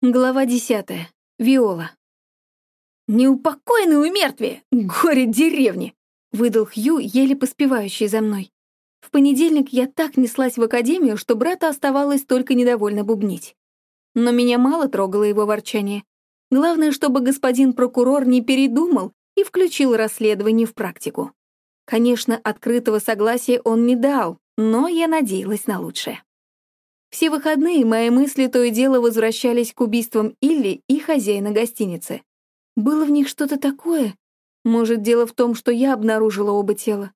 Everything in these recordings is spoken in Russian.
Глава десятая. Виола. «Неупокоенный у мертвия! Горе деревни!» — выдал Хью, еле поспевающий за мной. В понедельник я так неслась в академию, что брата оставалось только недовольно бубнить. Но меня мало трогало его ворчание. Главное, чтобы господин прокурор не передумал и включил расследование в практику. Конечно, открытого согласия он не дал, но я надеялась на лучшее. Все выходные мои мысли то и дело возвращались к убийствам Илли и хозяина гостиницы. Было в них что-то такое? Может, дело в том, что я обнаружила оба тела?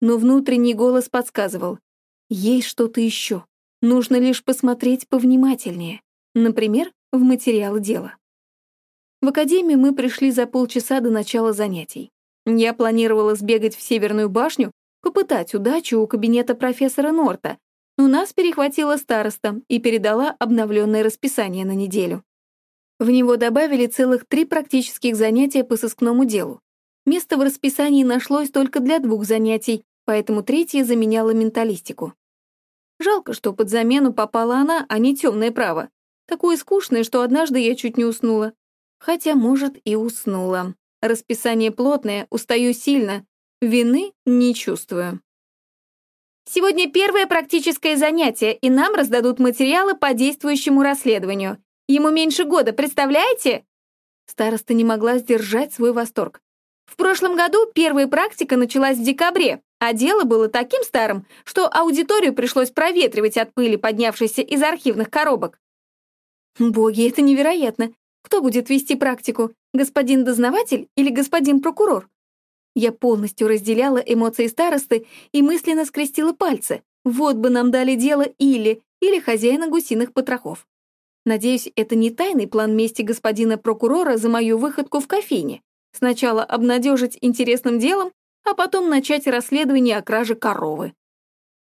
Но внутренний голос подсказывал. Есть что-то еще. Нужно лишь посмотреть повнимательнее. Например, в материал дела. В академию мы пришли за полчаса до начала занятий. Я планировала сбегать в Северную башню, попытать удачу у кабинета профессора Норта, но нас перехватила староста и передала обновленное расписание на неделю. В него добавили целых три практических занятия по сыскному делу. Место в расписании нашлось только для двух занятий, поэтому третье заменяло менталистику. Жалко, что под замену попала она, а не темное право. Такое скучное, что однажды я чуть не уснула. Хотя, может, и уснула. Расписание плотное, устаю сильно. Вины не чувствую. Сегодня первое практическое занятие, и нам раздадут материалы по действующему расследованию. Ему меньше года, представляете?» Староста не могла сдержать свой восторг. В прошлом году первая практика началась в декабре, а дело было таким старым, что аудиторию пришлось проветривать от пыли, поднявшейся из архивных коробок. Боги, это невероятно. Кто будет вести практику, господин дознаватель или господин прокурор? Я полностью разделяла эмоции старосты и мысленно скрестила пальцы. Вот бы нам дали дело или, или хозяина гусиных потрохов. Надеюсь, это не тайный план мести господина прокурора за мою выходку в кофейне. Сначала обнадежить интересным делом, а потом начать расследование о краже коровы.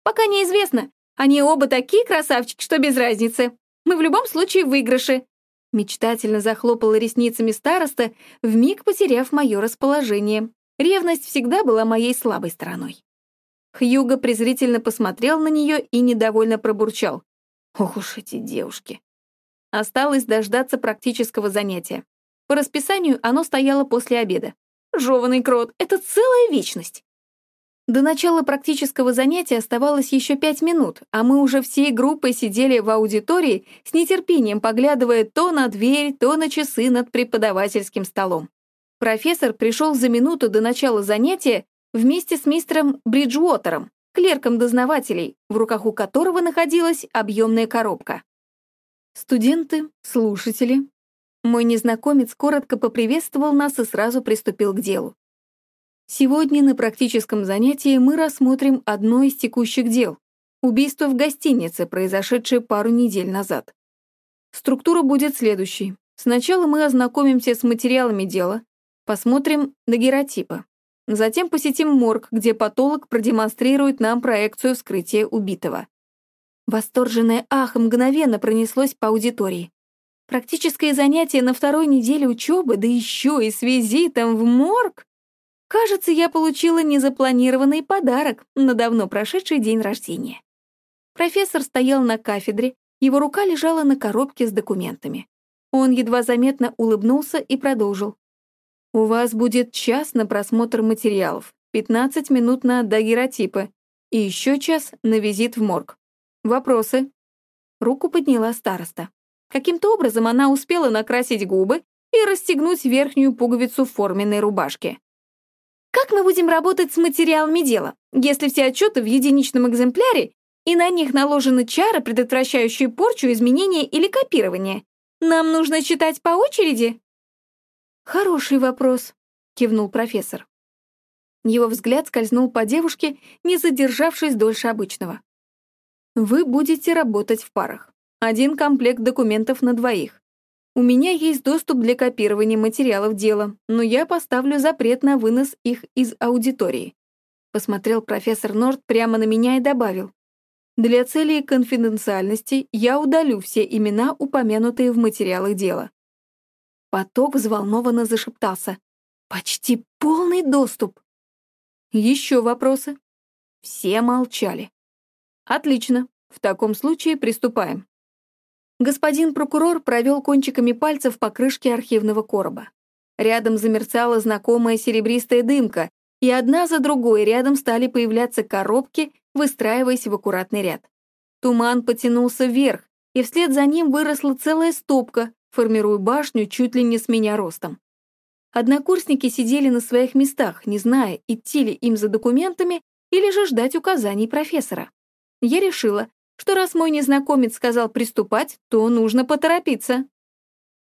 Пока неизвестно. Они оба такие красавчики, что без разницы. Мы в любом случае в выигрыше. Мечтательно захлопала ресницами староста, вмиг потеряв мое расположение. Ревность всегда была моей слабой стороной. Хьюго презрительно посмотрел на нее и недовольно пробурчал. Ох уж эти девушки. Осталось дождаться практического занятия. По расписанию оно стояло после обеда. Жеванный крот — это целая вечность. До начала практического занятия оставалось еще пять минут, а мы уже всей группой сидели в аудитории с нетерпением, поглядывая то на дверь, то на часы над преподавательским столом. Профессор пришел за минуту до начала занятия вместе с мистером Бриджуотером, клерком дознавателей, в руках у которого находилась объемная коробка. Студенты, слушатели. Мой незнакомец коротко поприветствовал нас и сразу приступил к делу. Сегодня на практическом занятии мы рассмотрим одно из текущих дел — убийство в гостинице, произошедшее пару недель назад. Структура будет следующей. Сначала мы ознакомимся с материалами дела, Посмотрим на геротипы. Затем посетим морг, где патолог продемонстрирует нам проекцию вскрытия убитого. Восторженное «ах» мгновенно пронеслось по аудитории. Практическое занятие на второй неделе учебы, да еще и с визитом в морг. Кажется, я получила незапланированный подарок на давно прошедший день рождения. Профессор стоял на кафедре, его рука лежала на коробке с документами. Он едва заметно улыбнулся и продолжил. У вас будет час на просмотр материалов, 15 минут на дагеротипы и еще час на визит в морг. Вопросы?» Руку подняла староста. Каким-то образом она успела накрасить губы и расстегнуть верхнюю пуговицу форменной рубашки. «Как мы будем работать с материалами дела, если все отчеты в единичном экземпляре и на них наложены чары, предотвращающие порчу, изменения или копирование? Нам нужно читать по очереди?» «Хороший вопрос», — кивнул профессор. Его взгляд скользнул по девушке, не задержавшись дольше обычного. «Вы будете работать в парах. Один комплект документов на двоих. У меня есть доступ для копирования материалов дела, но я поставлю запрет на вынос их из аудитории». Посмотрел профессор Норт прямо на меня и добавил. «Для целей конфиденциальности я удалю все имена, упомянутые в материалах дела. Поток взволнованно зашептался. «Почти полный доступ!» «Еще вопросы?» Все молчали. «Отлично. В таком случае приступаем». Господин прокурор провел кончиками пальцев по крышке архивного короба. Рядом замерцала знакомая серебристая дымка, и одна за другой рядом стали появляться коробки, выстраиваясь в аккуратный ряд. Туман потянулся вверх, и вслед за ним выросла целая стопка, формируя башню чуть ли не с меня ростом. Однокурсники сидели на своих местах, не зная, идти ли им за документами или же ждать указаний профессора. Я решила, что раз мой незнакомец сказал приступать, то нужно поторопиться.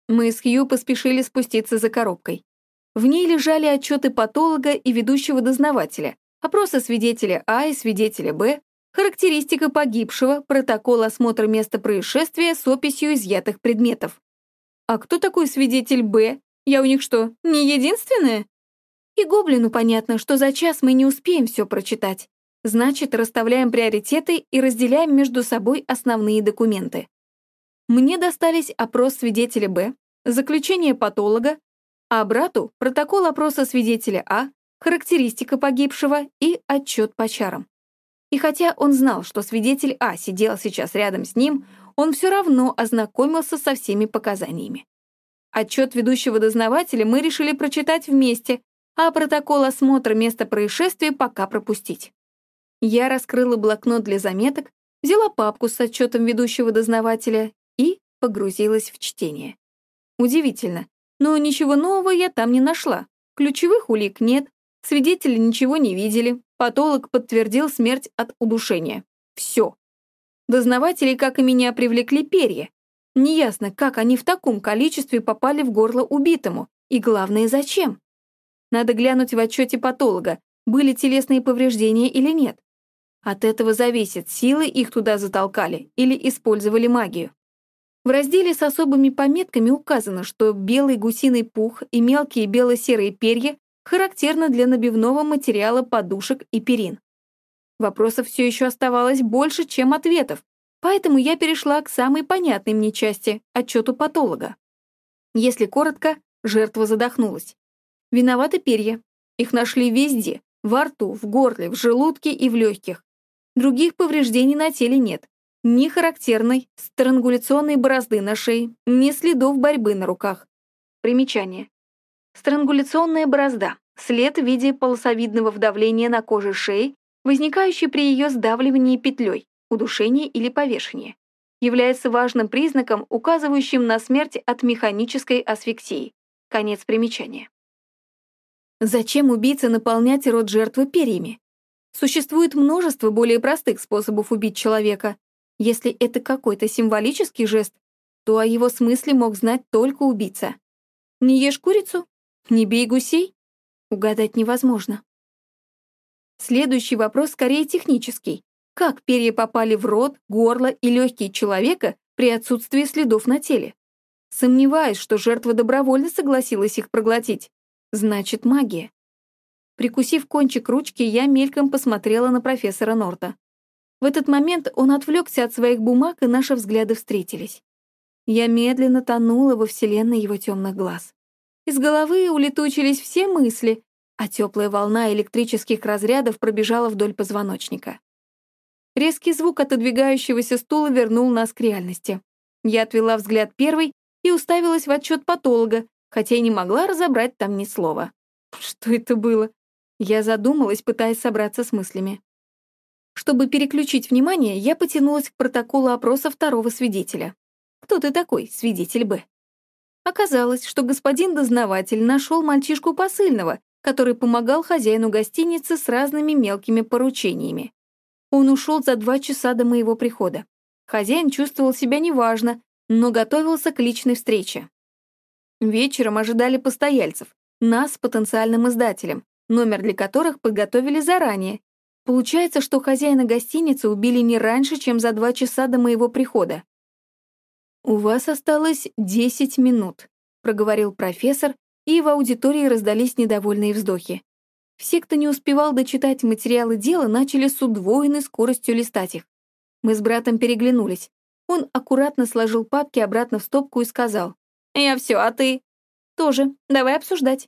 Мы с Хью поспешили спуститься за коробкой. В ней лежали отчеты патолога и ведущего дознавателя, опросы свидетеля А и свидетеля Б, характеристика погибшего, протокол осмотра места происшествия с описью изъятых предметов. А кто такой свидетель Б? Я у них что, не единственная? И гоблину понятно, что за час мы не успеем все прочитать. Значит, расставляем приоритеты и разделяем между собой основные документы. Мне достались опрос свидетеля Б, заключение патолога, а брату — протокол опроса свидетеля А, характеристика погибшего и отчет по чарам. И хотя он знал, что свидетель А сидел сейчас рядом с ним, он все равно ознакомился со всеми показаниями. Отчет ведущего дознавателя мы решили прочитать вместе, а протокол осмотра места происшествия пока пропустить. Я раскрыла блокнот для заметок, взяла папку с отчетом ведущего дознавателя и погрузилась в чтение. Удивительно, но ничего нового я там не нашла. Ключевых улик нет, свидетели ничего не видели, патолог подтвердил смерть от удушения. Все. Дознаватели, как и меня, привлекли перья. Неясно, как они в таком количестве попали в горло убитому, и главное, зачем. Надо глянуть в отчете патолога, были телесные повреждения или нет. От этого зависит, силы их туда затолкали или использовали магию. В разделе с особыми пометками указано, что белый гусиный пух и мелкие бело-серые перья характерны для набивного материала подушек и перин. Вопросов все еще оставалось больше, чем ответов, поэтому я перешла к самой понятной мне части — отчету патолога. Если коротко, жертва задохнулась. Виноваты перья. Их нашли везде — во рту, в горле, в желудке и в легких. Других повреждений на теле нет. Ни характерной странгуляционной борозды на шее, ни следов борьбы на руках. Примечание. Странгуляционная борозда — след в виде полосовидного вдавления на коже шеи возникающий при ее сдавливании петлей, удушении или повешении, является важным признаком, указывающим на смерть от механической асфиксии. Конец примечания. Зачем убийце наполнять рот жертвы перьями? Существует множество более простых способов убить человека. Если это какой-то символический жест, то о его смысле мог знать только убийца. Не ешь курицу? Не бей гусей? Угадать невозможно. Следующий вопрос скорее технический. Как перья попали в рот, горло и легкие человека при отсутствии следов на теле? Сомневаюсь, что жертва добровольно согласилась их проглотить. Значит, магия. Прикусив кончик ручки, я мельком посмотрела на профессора Норта. В этот момент он отвлекся от своих бумаг, и наши взгляды встретились. Я медленно тонула во вселенной его темных глаз. Из головы улетучились все мысли, а теплая волна электрических разрядов пробежала вдоль позвоночника. Резкий звук отодвигающегося стула вернул нас к реальности. Я отвела взгляд первой и уставилась в отчет патолога, хотя и не могла разобрать там ни слова. Что это было? Я задумалась, пытаясь собраться с мыслями. Чтобы переключить внимание, я потянулась к протоколу опроса второго свидетеля. Кто ты такой, свидетель Б? Оказалось, что господин дознаватель нашел мальчишку посыльного, который помогал хозяину гостиницы с разными мелкими поручениями. Он ушел за два часа до моего прихода. Хозяин чувствовал себя неважно, но готовился к личной встрече. Вечером ожидали постояльцев, нас с потенциальным издателем, номер для которых подготовили заранее. Получается, что хозяина гостиницы убили не раньше, чем за два часа до моего прихода. «У вас осталось десять минут», — проговорил профессор, и в аудитории раздались недовольные вздохи. Все, кто не успевал дочитать материалы дела, начали с удвоенной скоростью листать их. Мы с братом переглянулись. Он аккуратно сложил папки обратно в стопку и сказал. «Я все, а ты?» «Тоже. Давай обсуждать».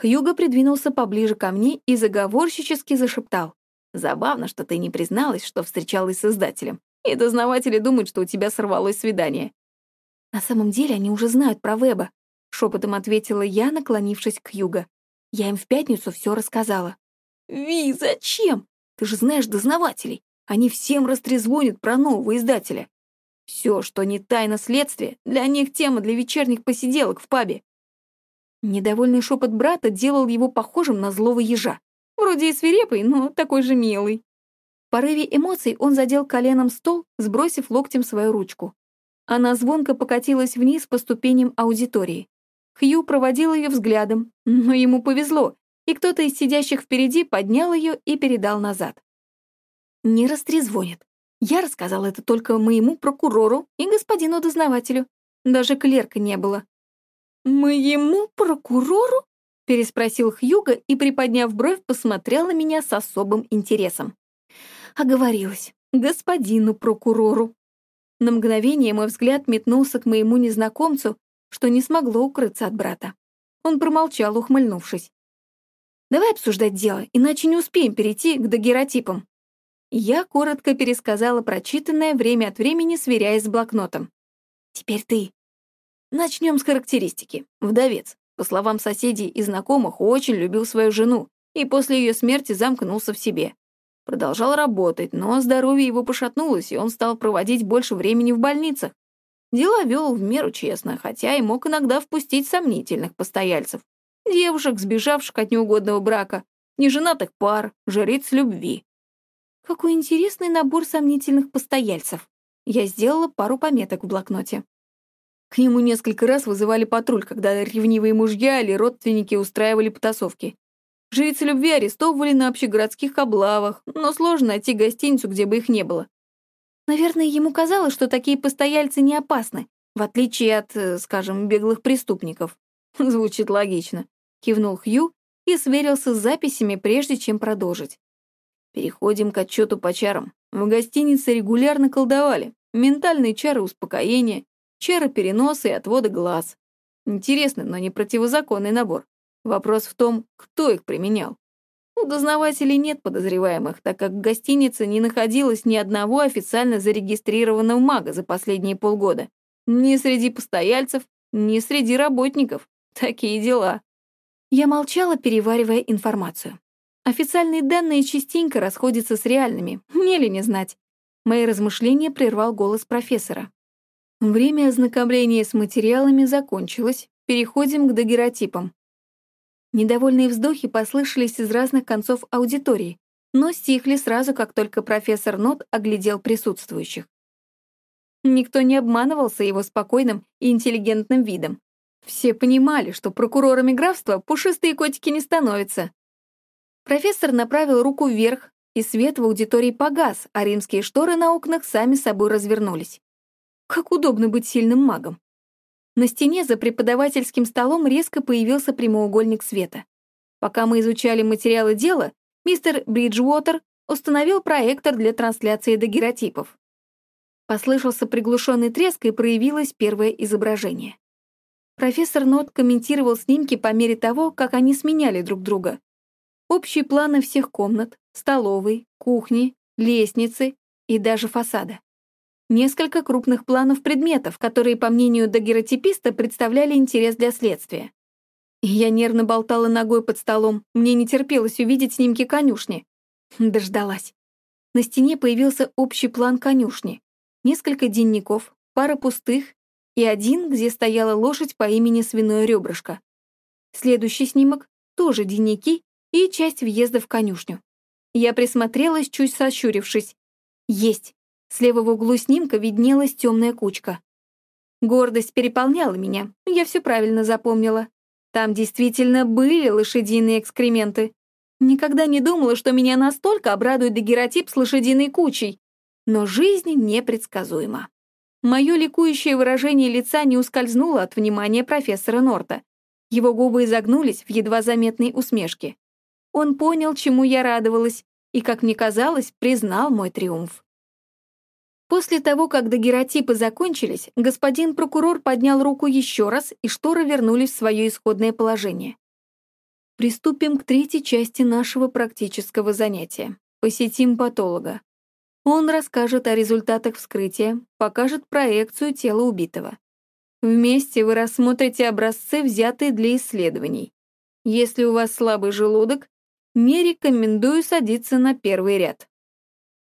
Хьюго придвинулся поближе ко мне и заговорщически зашептал. «Забавно, что ты не призналась, что встречалась с издателем. и дознаватели думают, что у тебя сорвалось свидание». «На самом деле они уже знают про Веба», — шепотом ответила я, наклонившись к Юга. «Я им в пятницу все рассказала». «Ви, зачем? Ты же знаешь дознавателей. Они всем растрезвонят про нового издателя. Все, что не тайна следствия, для них тема для вечерних посиделок в пабе». Недовольный шепот брата делал его похожим на злого ежа. Вроде и свирепый, но такой же милый. В порыве эмоций он задел коленом стол, сбросив локтем свою ручку. Она звонко покатилась вниз по ступеням аудитории. Хью проводил ее взглядом, но ему повезло, и кто-то из сидящих впереди поднял ее и передал назад. «Не растрезвонит. Я рассказал это только моему прокурору и господину дознавателю. Даже клерка не было. «Моему прокурору?» — переспросил Хьюго и, приподняв бровь, посмотрел на меня с особым интересом. Оговорилась. Господину прокурору. На мгновение мой взгляд метнулся к моему незнакомцу, что не смогло укрыться от брата. Он промолчал, ухмыльнувшись. «Давай обсуждать дело, иначе не успеем перейти к дагеротипам». Я коротко пересказала прочитанное время от времени, сверяясь с блокнотом. «Теперь ты», Начнем с характеристики. Вдовец. По словам соседей и знакомых, очень любил свою жену и после ее смерти замкнулся в себе. Продолжал работать, но здоровье его пошатнулось, и он стал проводить больше времени в больницах. Дела вел в меру честно, хотя и мог иногда впустить сомнительных постояльцев. Девушек, сбежавших от неугодного брака, неженатых пар, жриц любви. Какой интересный набор сомнительных постояльцев. Я сделала пару пометок в блокноте. К нему несколько раз вызывали патруль, когда ревнивые мужья или родственники устраивали потасовки. Жрицы любви арестовывали на общегородских облавах, но сложно найти гостиницу, где бы их не было. Наверное, ему казалось, что такие постояльцы не опасны, в отличие от, э, скажем, беглых преступников. Звучит логично. Кивнул Хью и сверился с записями, прежде чем продолжить. Переходим к отчету по чарам. В гостинице регулярно колдовали. Ментальные чары успокоения, чары переноса и отвода глаз. Интересный, но не противозаконный набор. Вопрос в том, кто их применял. У дознавателей нет подозреваемых, так как в гостинице не находилось ни одного официально зарегистрированного мага за последние полгода. Ни среди постояльцев, ни среди работников. Такие дела. Я молчала, переваривая информацию. Официальные данные частенько расходятся с реальными, мне ли не знать. Мои размышления прервал голос профессора. Время ознакомления с материалами закончилось, переходим к дагеротипам. Недовольные вздохи послышались из разных концов аудитории, но стихли сразу, как только профессор Нот оглядел присутствующих. Никто не обманывался его спокойным и интеллигентным видом. Все понимали, что прокурорами графства пушистые котики не становятся. Профессор направил руку вверх, и свет в аудитории погас, а римские шторы на окнах сами собой развернулись. Как удобно быть сильным магом. На стене за преподавательским столом резко появился прямоугольник света. Пока мы изучали материалы дела, мистер Бриджуотер установил проектор для трансляции дагеротипов. Послышался приглушенный треск, и проявилось первое изображение. Профессор Нот комментировал снимки по мере того, как они сменяли друг друга. Общие планы всех комнат, столовой, кухни, лестницы и даже фасада несколько крупных планов предметов, которые, по мнению дагеротиписта, представляли интерес для следствия. Я нервно болтала ногой под столом, мне не терпелось увидеть снимки конюшни. Дождалась. На стене появился общий план конюшни. Несколько денников, пара пустых и один, где стояла лошадь по имени Свиное ребрышко. Следующий снимок — тоже денники и часть въезда в конюшню. Я присмотрелась, чуть сощурившись. Есть. Слева в углу снимка виднелась темная кучка. Гордость переполняла меня, я все правильно запомнила. Там действительно были лошадиные экскременты. Никогда не думала, что меня настолько обрадует дагеротип с лошадиной кучей. Но жизнь непредсказуема. Мое ликующее выражение лица не ускользнуло от внимания профессора Норта. Его губы изогнулись в едва заметной усмешке. Он понял, чему я радовалась, и, как мне казалось, признал мой триумф. После того, как дагеротипы закончились, господин прокурор поднял руку еще раз, и шторы вернулись в свое исходное положение. Приступим к третьей части нашего практического занятия. Посетим патолога. Он расскажет о результатах вскрытия, покажет проекцию тела убитого. Вместе вы рассмотрите образцы, взятые для исследований. Если у вас слабый желудок, не рекомендую садиться на первый ряд.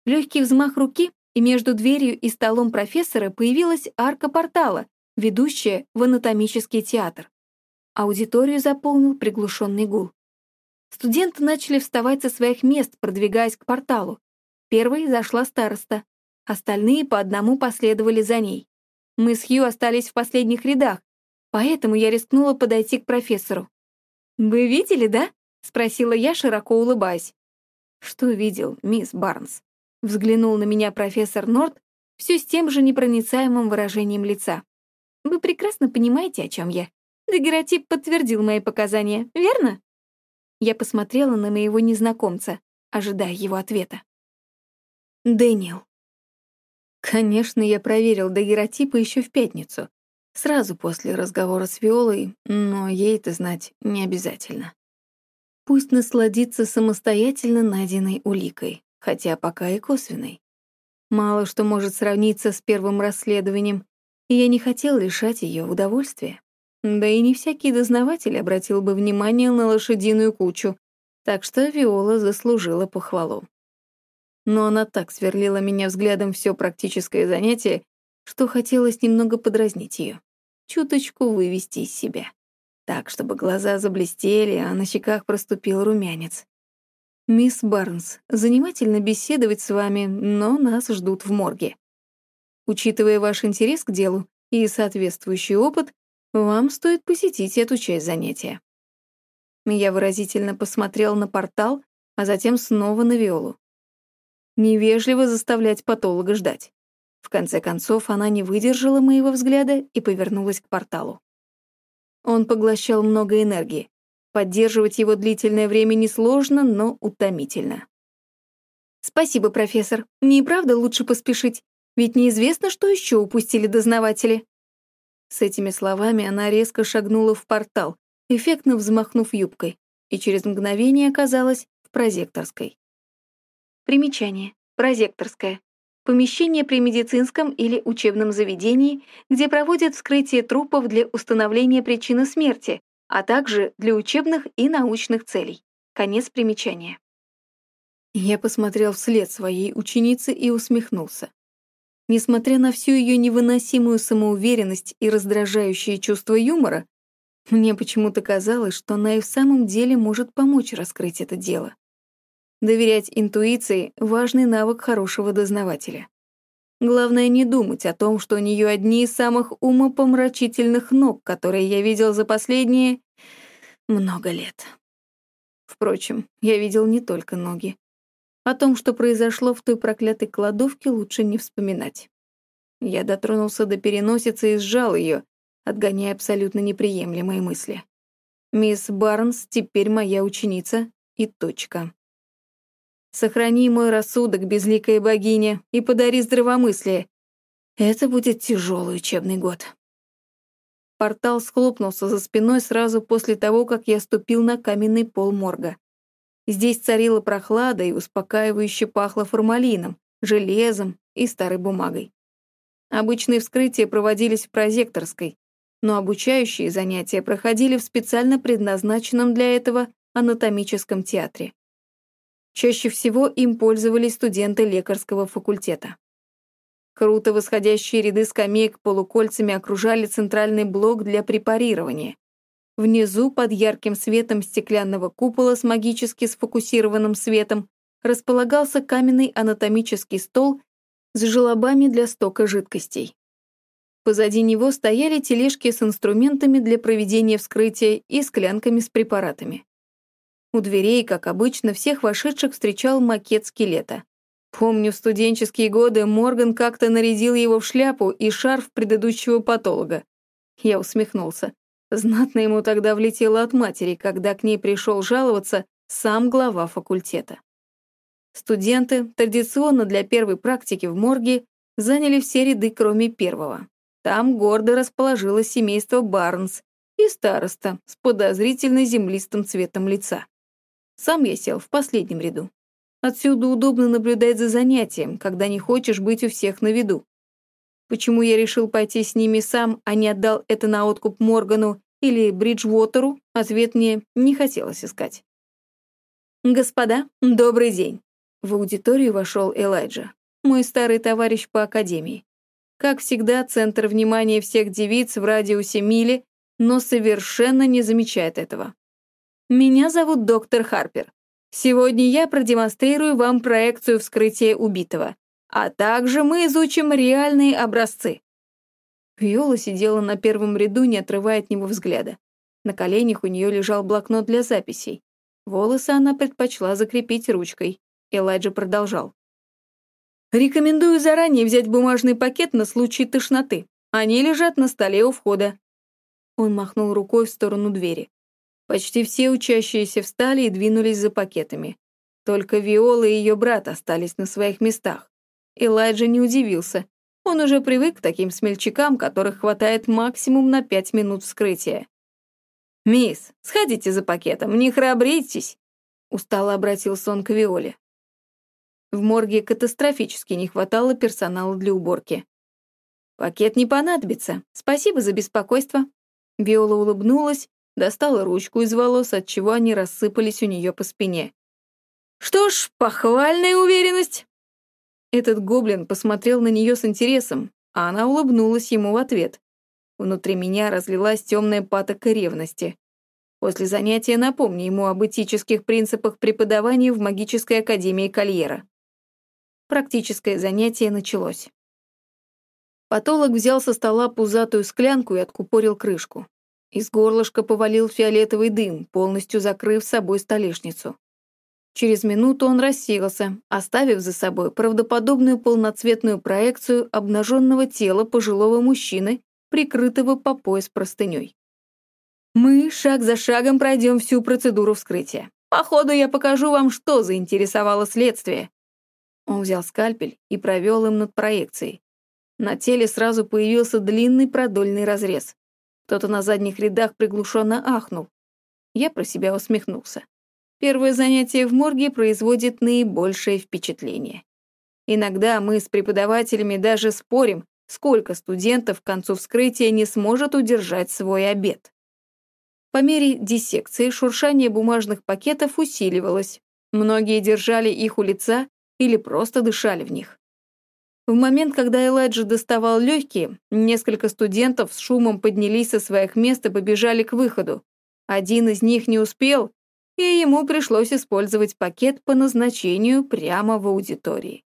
Легкий взмах руки, и между дверью и столом профессора появилась арка портала, ведущая в анатомический театр. Аудиторию заполнил приглушенный гул. Студенты начали вставать со своих мест, продвигаясь к порталу. Первой зашла староста. Остальные по одному последовали за ней. Мы с Хью остались в последних рядах, поэтому я рискнула подойти к профессору. «Вы видели, да?» — спросила я, широко улыбаясь. «Что видел, мисс Барнс?» — взглянул на меня профессор Норт все с тем же непроницаемым выражением лица. «Вы прекрасно понимаете, о чем я. Дагеротип подтвердил мои показания, верно?» Я посмотрела на моего незнакомца, ожидая его ответа. Дэниел. Конечно, я проверил дагеротипы еще в пятницу, сразу после разговора с Виолой, но ей это знать не обязательно. Пусть насладится самостоятельно найденной уликой, хотя пока и косвенной. Мало что может сравниться с первым расследованием, и я не хотел лишать ее удовольствия. Да и не всякий дознаватель обратил бы внимание на лошадиную кучу, так что Виола заслужила похвалу но она так сверлила меня взглядом все практическое занятие, что хотелось немного подразнить ее, чуточку вывести из себя. Так, чтобы глаза заблестели, а на щеках проступил румянец. «Мисс Барнс, занимательно беседовать с вами, но нас ждут в морге. Учитывая ваш интерес к делу и соответствующий опыт, вам стоит посетить эту часть занятия». Я выразительно посмотрел на портал, а затем снова на Виолу. Невежливо заставлять патолога ждать. В конце концов, она не выдержала моего взгляда и повернулась к порталу. Он поглощал много энергии. Поддерживать его длительное время несложно, но утомительно. «Спасибо, профессор. Мне и правда лучше поспешить, ведь неизвестно, что еще упустили дознаватели». С этими словами она резко шагнула в портал, эффектно взмахнув юбкой, и через мгновение оказалась в прозекторской. Примечание. Прозекторская. Помещение при медицинском или учебном заведении, где проводят вскрытие трупов для установления причины смерти, а также для учебных и научных целей. Конец примечания. Я посмотрел вслед своей ученицы и усмехнулся. Несмотря на всю ее невыносимую самоуверенность и раздражающее чувство юмора, мне почему-то казалось, что она и в самом деле может помочь раскрыть это дело. Доверять интуиции — важный навык хорошего дознавателя. Главное не думать о том, что у нее одни из самых умопомрачительных ног, которые я видел за последние много лет. Впрочем, я видел не только ноги. О том, что произошло в той проклятой кладовке, лучше не вспоминать. Я дотронулся до переносицы и сжал ее, отгоняя абсолютно неприемлемые мысли. Мисс Барнс теперь моя ученица и точка. Сохрани мой рассудок, безликая богиня, и подари здравомыслие. Это будет тяжелый учебный год. Портал схлопнулся за спиной сразу после того, как я ступил на каменный пол морга. Здесь царила прохлада и успокаивающе пахло формалином, железом и старой бумагой. Обычные вскрытия проводились в прозекторской, но обучающие занятия проходили в специально предназначенном для этого анатомическом театре. Чаще всего им пользовались студенты лекарского факультета. Круто восходящие ряды скамеек полукольцами окружали центральный блок для препарирования. Внизу, под ярким светом стеклянного купола с магически сфокусированным светом, располагался каменный анатомический стол с желобами для стока жидкостей. Позади него стояли тележки с инструментами для проведения вскрытия и склянками с препаратами. У дверей, как обычно, всех вошедших встречал макет скелета. Помню, в студенческие годы Морган как-то нарядил его в шляпу и шарф предыдущего патолога. Я усмехнулся. Знатно ему тогда влетело от матери, когда к ней пришел жаловаться сам глава факультета. Студенты, традиционно для первой практики в морге, заняли все ряды, кроме первого. Там гордо расположилось семейство Барнс и староста с подозрительно землистым цветом лица. Сам я сел в последнем ряду. Отсюда удобно наблюдать за занятием, когда не хочешь быть у всех на виду. Почему я решил пойти с ними сам, а не отдал это на откуп Моргану или Бриджвотеру, ответ мне не хотелось искать. «Господа, добрый день!» В аудиторию вошел Элайджа, мой старый товарищ по академии. Как всегда, центр внимания всех девиц в радиусе мили, но совершенно не замечает этого. «Меня зовут доктор Харпер. Сегодня я продемонстрирую вам проекцию вскрытия убитого, а также мы изучим реальные образцы. Виола сидела на первом ряду, не отрывая от него взгляда. На коленях у нее лежал блокнот для записей. Волосы она предпочла закрепить ручкой. Элайджа продолжал. «Рекомендую заранее взять бумажный пакет на случай тошноты. Они лежат на столе у входа». Он махнул рукой в сторону двери. Почти все учащиеся встали и двинулись за пакетами. Только Виола и ее брат остались на своих местах. Элайджа не удивился. Он уже привык к таким смельчакам, которых хватает максимум на пять минут вскрытия. «Мисс, сходите за пакетом, не храбритесь!» Устало обратился он к Виоле. В морге катастрофически не хватало персонала для уборки. «Пакет не понадобится. Спасибо за беспокойство». Виола улыбнулась, достала ручку из волос, отчего они рассыпались у нее по спине. «Что ж, похвальная уверенность!» Этот гоблин посмотрел на нее с интересом, а она улыбнулась ему в ответ. Внутри меня разлилась темная патока ревности. После занятия напомни ему об этических принципах преподавания в магической академии Кольера. Практическое занятие началось. Патолог взял со стола пузатую склянку и откупорил крышку. Из горлышка повалил фиолетовый дым, полностью закрыв собой столешницу. Через минуту он рассеялся, оставив за собой правдоподобную полноцветную проекцию обнаженного тела пожилого мужчины, прикрытого по пояс простыней. Мы шаг за шагом пройдем всю процедуру вскрытия. По ходу я покажу вам, что заинтересовало следствие. Он взял скальпель и провел им над проекцией. На теле сразу появился длинный продольный разрез. Кто-то на задних рядах приглушенно ахнул. Я про себя усмехнулся. Первое занятие в морге производит наибольшее впечатление. Иногда мы с преподавателями даже спорим, сколько студентов к концу вскрытия не сможет удержать свой обед. По мере диссекции шуршание бумажных пакетов усиливалось. Многие держали их у лица или просто дышали в них. В момент, когда Элайджа доставал легкие, несколько студентов с шумом поднялись со своих мест и побежали к выходу. Один из них не успел, и ему пришлось использовать пакет по назначению прямо в аудитории.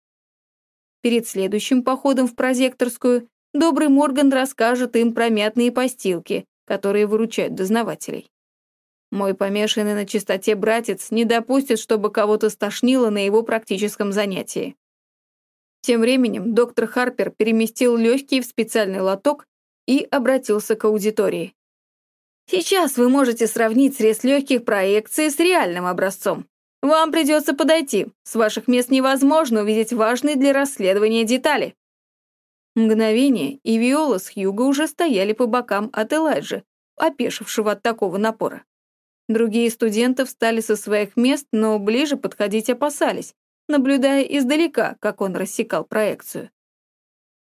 Перед следующим походом в прозекторскую добрый Морган расскажет им про мятные постилки, которые выручают дознавателей. Мой помешанный на чистоте братец не допустит, чтобы кого-то стошнило на его практическом занятии. Тем временем доктор Харпер переместил легкие в специальный лоток и обратился к аудитории. Сейчас вы можете сравнить срез легких проекций с реальным образцом. Вам придется подойти. С ваших мест невозможно увидеть важные для расследования детали. Мгновение, и Виола с Хьюго уже стояли по бокам от Элайджи, опешившего от такого напора. Другие студенты встали со своих мест, но ближе подходить опасались, наблюдая издалека, как он рассекал проекцию.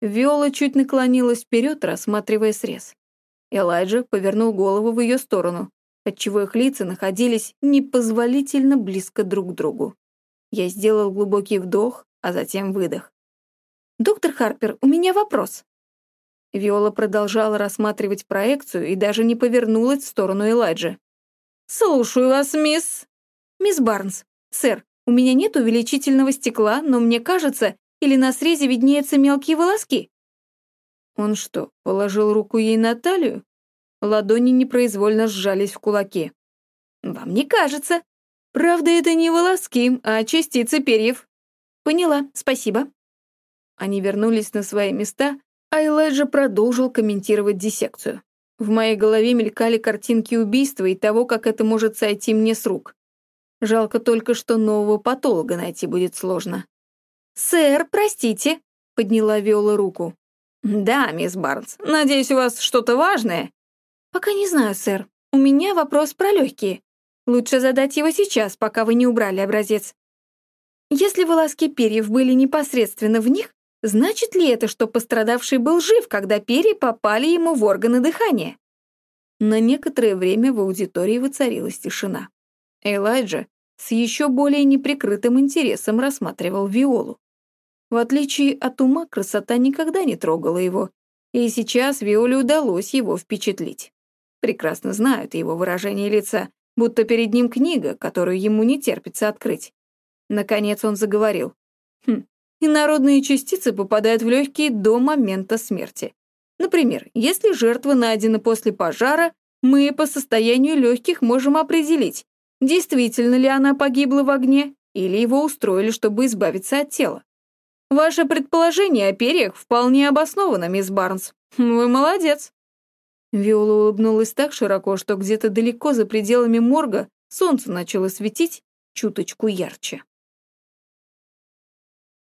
Виола чуть наклонилась вперед, рассматривая срез. Элайджа повернул голову в ее сторону, отчего их лица находились непозволительно близко друг к другу. Я сделал глубокий вдох, а затем выдох. «Доктор Харпер, у меня вопрос». Виола продолжала рассматривать проекцию и даже не повернулась в сторону Элайджа. «Слушаю вас, мисс...» «Мисс Барнс, сэр, у меня нет увеличительного стекла, но мне кажется, или на срезе виднеются мелкие волоски. Он что, положил руку ей на талию? Ладони непроизвольно сжались в кулаки. «Вам не кажется. Правда, это не волоски, а частицы перьев». «Поняла, спасибо». Они вернулись на свои места, а Элайджа продолжил комментировать диссекцию. В моей голове мелькали картинки убийства и того, как это может сойти мне с рук. Жалко только, что нового патолога найти будет сложно. «Сэр, простите», — подняла Виола руку. «Да, мисс Барнс. Надеюсь, у вас что-то важное?» «Пока не знаю, сэр. У меня вопрос про легкие. Лучше задать его сейчас, пока вы не убрали образец». Если волоски перьев были непосредственно в них, значит ли это, что пострадавший был жив, когда перья попали ему в органы дыхания? На некоторое время в аудитории воцарилась тишина. Элайджа с еще более неприкрытым интересом рассматривал Виолу. В отличие от ума, красота никогда не трогала его, и сейчас Виоле удалось его впечатлить. Прекрасно знают его выражение лица, будто перед ним книга, которую ему не терпится открыть. Наконец он заговорил. Хм, инородные частицы попадают в легкие до момента смерти. Например, если жертва найдена после пожара, мы по состоянию легких можем определить, действительно ли она погибла в огне или его устроили, чтобы избавиться от тела. Ваше предположение о перьях вполне обосновано, мисс Барнс. Вы молодец. Виола улыбнулась так широко, что где-то далеко за пределами морга солнце начало светить чуточку ярче.